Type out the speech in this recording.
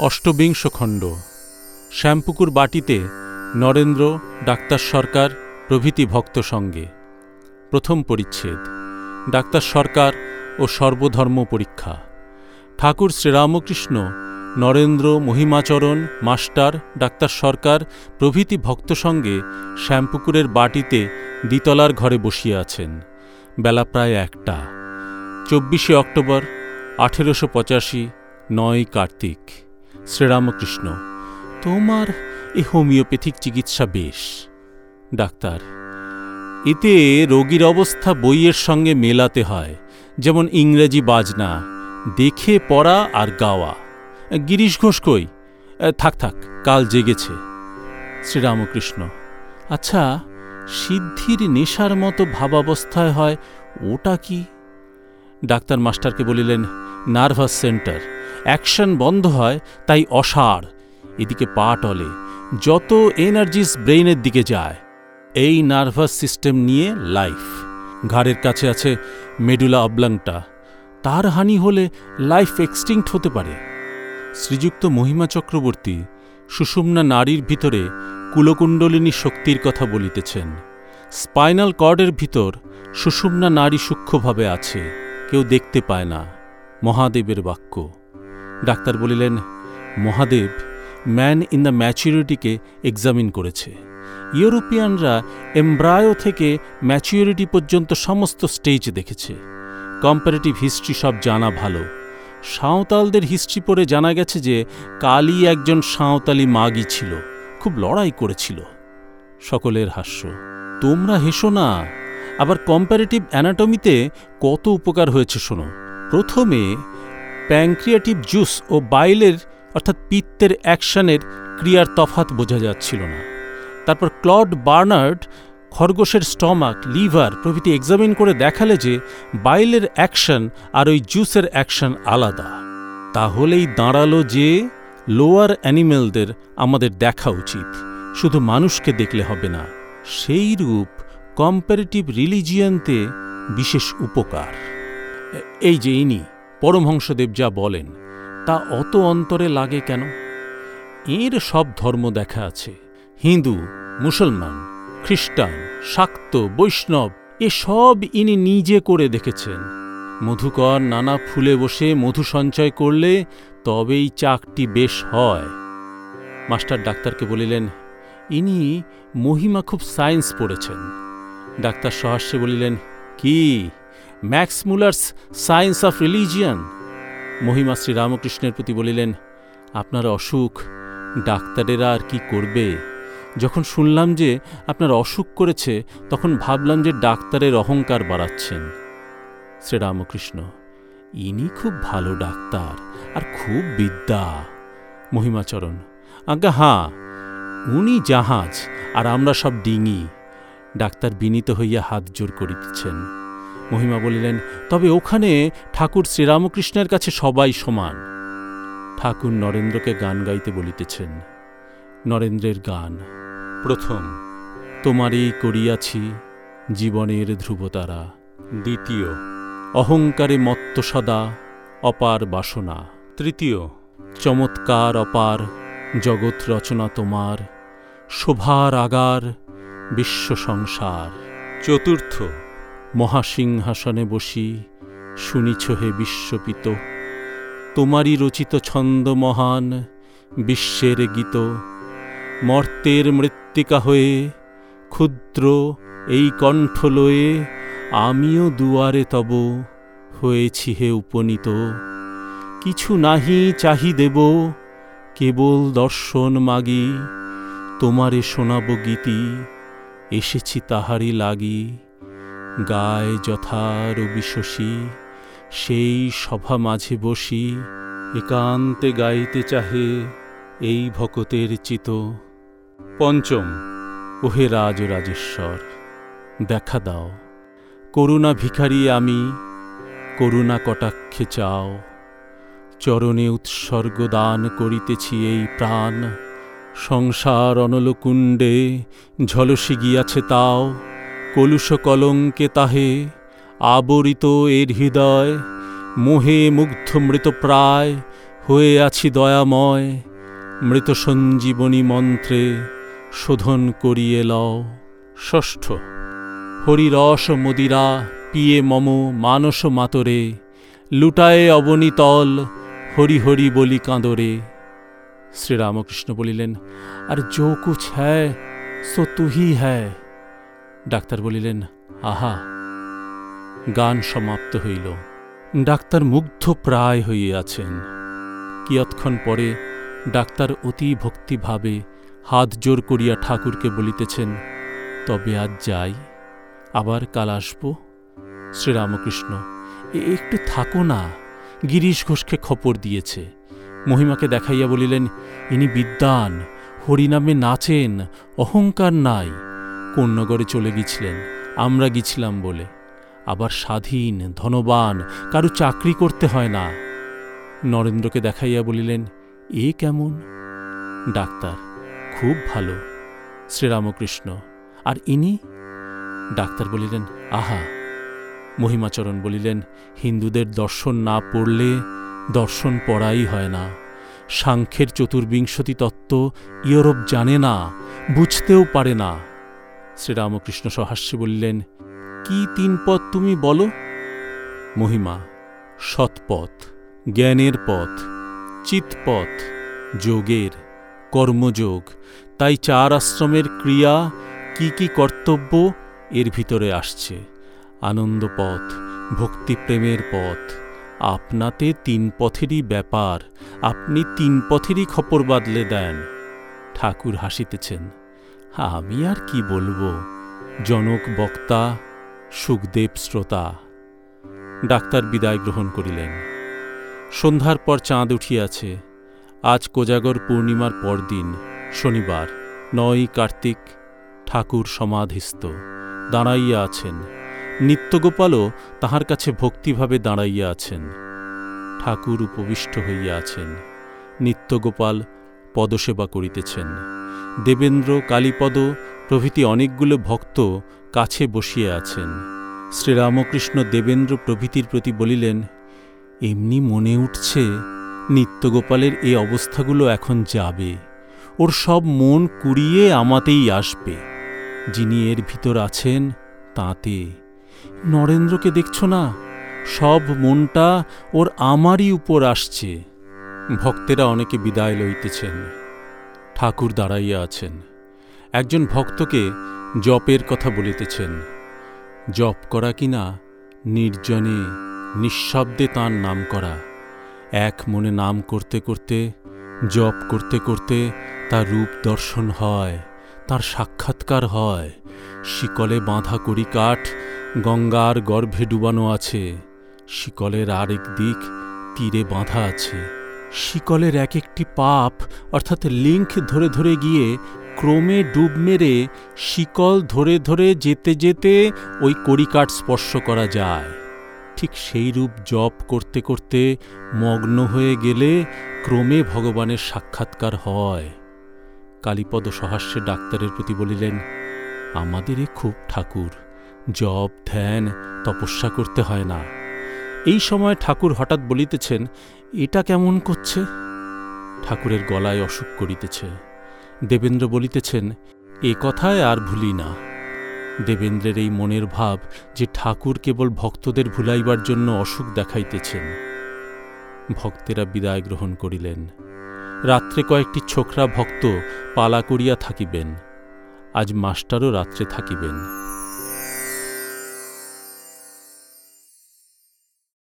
অষ্টবিংশ খণ্ড। শ্যামপুকুর বাটিতে নরেন্দ্র, ডাক্তার সরকার, প্রভৃতি ভক্ত সঙ্গে। প্রথম পরিচ্ছেদ। ডাক্তার সরকার ও সর্বধর্ম পরীক্ষা। ঠাকুর শ্রীরামকৃষ্ণ, নরেন্দ্র, মহিমাচরণ, মাস্টার, ডাক্তার সরকার, প্রভৃতি ভক্ত সঙ্গে শ্যামপুকুরের বাটিতে দ্বিতলার ঘরে বসিয়ে আছেন। বেলা প্রায় একটা। চব্বিশে অক্টোবর, আঠেরোশো পঁচাশি, নয় কার্তিক। শ্রীরামকৃষ্ণ, তোমার এ হোমিওপ্যাথিক চিকিৎসা বেশ। ডাক্তার, এতে রোগীর অবস্থা বইয়ের সঙ্গে মেলাতে হয়, যেমন ইংরেজি বাজনা, দেখে পড়া আর গাওয়া। গিরিশ ঘোষ কই? থাক থাক, কাল জেগেছে। শ্রীরামকৃষ্ণ আচ্ছা সিদ্ধির নেশার মতো ভাবাবস্থায় হয় ওটা কি? ডাক্তার মাস্টারকে বলিলেন নার্ভাস সেন্টার। অ্যাকশন বন্ধ হয়, তাই অসাড়। এদিকে পা টলে। যত এনার্জিস ব্রেইনের দিকে যায়। এই নার্ভাস সিস্টেম নিয়ে লাইফ। ঘাড়ের কাছে আছে মেডুলা অবলাংটা তার হানি হলে লাইফ এক্সটিংক্ট হতে পারে। শ্রীযুক্ত মহিমা চক্রবর্তী সুষুম্না নারীর ভিতরে কুলকুণ্ডলিনী শক্তির কথা বলিতেছেন। স্পাইনাল কর্ডের ভিতর সুষুম্না নারী সূক্ষ্মভাবে আছে। কেউ দেখতে পায় না। মহাদেবের বাক্য। ডাক্তার বলিলেন, মহাদেব ম্যান ইন দ্য ম্যাচিউরিটিকে এক্সামিন করেছে। ইউরোপিয়ানরা এমব্রায়ো থেকে ম্যাচিউরিটি পর্যন্ত সমস্ত স্টেজ দেখেছে। কম্পারেটিভ হিস্ট্রি সব জানা ভালো। সাঁওতালদের হিস্ট্রি পড়ে জানা গেছে যে কালী একজন সাঁওতালি মাগি ছিল, খুব লড়াই করেছিল। সকলের হাস্য, তোমরা হেসো না, আবার কম্পারেটিভ অ্যানাটমিতে কত উপকার হয়েছে শোনো। প্রথমে প্যাংক্রিয়াটিভ জুস ও বাইলের, অর্থাৎ পিত্তের অ্যাকশনের ক্রিয়ার তফাত বোঝা যাচ্ছিল না। তারপর ক্লড বার্নার্ড খরগোশের স্টমাক, লিভার প্রভৃতি এক্সামিন করে দেখালে যে বাইলের অ্যাকশন আর ওই জুসের অ্যাকশন আলাদা। তাহলেই দাঁড়াল যে লোয়ার অ্যানিমেলদের আমাদের দেখা উচিত। শুধু মানুষকে দেখলে হবে না সেই রূপ কম্পারেটিভ রিলিজিয়ানতে বিশেষ উপকার। এই যে ইনি, পরমহংসদেব যা বলেন, তা অত অন্তরে লাগে কেন? এর সব ধর্ম দেখা আছে, হিন্দু, মুসলমান, খ্রিস্টান, শাক্ত, বৈষ্ণব, এ সব ইনি নিজে করে দেখেছেন। মধুকর নানা ফুলে বসে মধু সঞ্চয় করলে তবেই চাকটি বেশ হয়। মাস্টার ডাক্তারকে বলিলেন, ইনি মহিমা খুব সায়েন্স পড়েছেন। ডাক্তার সহাস্যে বলিলেন, কি? Max Muller's, science of religion. Mahima শ্রীরামকৃষ্ণের প্রতি বলিলেন, আপনার অসুখ ডাক্তারেরা আর কি করবে? যখন শুনলাম যে আপনার অসুখ করেছে, তখন ভাবলাম যে ডাক্তারের অহংকার বাড়াচ্ছেন। শ্রীরামকৃষ্ণ, ইনি খুব ভালো ডাক্তার আর খুব বিদ্যা। মহিমাচরণ, আজ্ঞা, হাঁ, উনি জাহাজ আর আমরা সব ডিঙি। ডাক্তার বিনীত হইয়া হাত জোর করিতেছেন। মহিমা বলিলেন তবে ওখানে ঠাকুর শ্রীরামকৃষ্ণের কাছে সবাই সমান। ঠাকুর নরেন্দ্রকে গান গাইতে বলিতেছেন। নরেন্দ্রের গান প্রথম। তোমারই করিয়াছি জীবনের ধ্রুবতারা। দ্বিতীয়। অহংকারে মত্ত সদা অপার বাসনা। তৃতীয়। চমৎকার অপার জগৎ রচনা তোমার। শোভার আগার বিশ্ব সংসার। চতুর্থ। মহাসিংহাসনে বসি, শুনিছ হে বিশ্বপিত। তোমারই রচিত ছন্দ মহান, বিশ্বের গীত। মর্তের মৃত্তিকা হয়ে, ক্ষুদ্র এই কণ্ঠ লয়ে, আমিও দুয়ারে তব হয়েছি হে উপনীত। কিছু নাহি চাহি দেব, কেবল দর্শন মাগি। তোমারে শোনাব গীতি, এসেছি তাহারি লাগি। গায় যথা রবি শশী সেই সভা মাঝে বসি, একান্তে গাইতে চাহে এই ভকতের চিত। পঞ্চম, ওহে রাজ রাজেশ্বর, দেখা দাও। করুণা ভিখারি আমি, করুণা কটাক্ষে চাও। চরণে উৎসর্গ দান করিতেছি এই প্রাণ। সংসার অনলকুণ্ডে ঝলসে গিয়াছে তাও। কলুষ কলঙ্কে তাহে আবরিত এর হৃদয়, মোহে মুগ্ধ মৃত প্রায় হয়ে আছি দয়াময়। মৃত সঞ্জীবনী মন্ত্রে শোধন করিয়ে লও। ষষ্ঠ, হরিরস মদিরা, পিয়ে মম মানস মাতরে, লুটায়ে অবনীতল হরি হরি বলি কাঁদরে। শ্রীরামকৃষ্ণ বলিলেন, আর যো কুছ হ্যায়, সো তুহি হ্যায়। ডাক্তার বলিলেন, আহা, গান সমাপ্ত হইল। ডাক্তার মুগ্ধ প্রায় হইয়াছেন কিয়ৎক্ষণ পরে ডাক্তার অতি ভক্তিভাবে হাত জোর করিয়া ঠাকুরকে বলিতেছেন, তবে আজ যাই, আবার কাল আসব। শ্রীরামকৃষ্ণ একটু থাকো না। গিরিশ ঘোষকে খপর দিয়েছে। মহিমাকে দেখাইয়া বলিলেন, ইনি বিদ্বান, হরিনামে নাচেন, অহংকার নাই। কন্যগরে চলে গিয়েছিলেন। আমরা গিছিলাম বলে। আবার স্বাধীন, ধনবান, কারু চাকরি করতে হয় না। নরেন্দ্রকে দেখাইয়া বলিলেন, এ কেমন? ডাক্তার, খুব ভালো। শ্রীরামকৃষ্ণ, আর ইনি? ডাক্তার বলিলেন, আহা! মহিমাচরণ বলিলেন, হিন্দুদের দর্শন না পড়লে দর্শন পড়াই হয় না। সাংখ্যের চতুর্বিংশতি তত্ত্ব ইউরোপ জানে না, বুঝতেও পারে না। শ্রীরামকৃষ্ণ সহাস্যে বললেন, কি তিন পথ তুমি বলো? মহিমা সৎপথ জ্ঞানের পথ চিৎপথ যোগের, কর্মযোগ, তাই চার আশ্রমের ক্রিয়া, কি কি কর্তব্য, এর ভিতরে আসছে। আনন্দ পথ ভক্তিপ্রেমের পথ, আপনাতে তিন পথেরই ব্যাপার, আপনি তিন পথেরই খপর বাদলে দেন। ঠাকুর হাসিতেছেন। আমি আর কি বলব? জনক বক্তা, সুখদেব শ্রোতা। ডাক্তার বিদায় গ্রহণ করিলেন। সন্ধ্যার পর চাঁদ উঠিয়াছে। আজ কোজাগর পূর্ণিমার পরদিন, শনিবার, নয় কার্তিক, ঠাকুর সমাধিস্থ, দাঁড়াইয়া আছেন। নিত্যগোপালও তাহার কাছে ভক্তিভাবে দাঁড়াইয়া আছেন। ঠাকুর উপবিষ্ট হইয়া আছেন। নিত্যগোপাল পদসেবা করিতেছেন। দেবেন্দ্র কালীপদ প্রভৃতি অনেকগুলো ভক্ত কাছে বসিয়ে আছেন। শ্রীরামকৃষ্ণ দেবেন্দ্র প্রভৃতির প্রতি বলিলেন, এমনি মনে উঠছে নিত্যগোপালের এই অবস্থাগুলো এখন যাবে। ওর সব মন কুড়িয়ে আমাতেই আসবে। যিনি এর ভিতর আছেন, তাতে। নরেন্দ্রকে দেখছ না? সব মনটা ওর আমারই উপর আসছে। ভক্তেরা অনেকে বিদায় লইতেছেন। ঠাকুর দাঁড়াইয়া আছেন। একজন ভক্তকে জপের কথা বলিতেছেন। জপ করা কিনা নির্জনে নিঃশব্দে তাঁর নাম করা এক মনে নাম করতে করতে, জপ করতে করতে তার রূপ দর্শন হয়, তার সাক্ষাৎকার হয়। শিকলে বাঁধা করি কাঠ গঙ্গার গর্ভে ডুবানো আছে। শিকলের আরেক দিক তীরে বাঁধা আছে। শিকলের এক একটি পাপ, অর্থাৎ লিঙ্ক ধরে ধরে গিয়ে ক্রমে ডুব মেরে শিকল ধরে ধরে যেতে যেতে ওই কড়িকাঠ স্পর্শ করা যায়। ঠিক সেই রূপ জপ করতে করতে মগ্ন হয়ে গেলে ক্রমে ভগবানের সাক্ষাৎকার হয়। কালীপদ সহাস্যে ডাক্তারের প্রতি বলিলেন আমাদের খুব ঠাকুর, জপ, ধ্যান, তপস্যা করতে হয় না। এই সময় ঠাকুর হঠাৎ বলিতেছেন, এটা কেমন করছে? ঠাকুরের গলায় অসুখ করিতেছে। দেবেন্দ্র বলিতেছেন, এ কথায় আর ভুলি না। দেবেন্দ্রের এই মনের ভাব যে ঠাকুর কেবল ভক্তদের ভুলাইবার জন্য অসুখ দেখাইতেছেন। ভক্তেরা বিদায় গ্রহণ করিলেন। রাত্রে কয়েকটি ছোকরা ভক্ত পালা করিয়া থাকিবেন। আজ মাস্টারও রাত্রে থাকিবেন।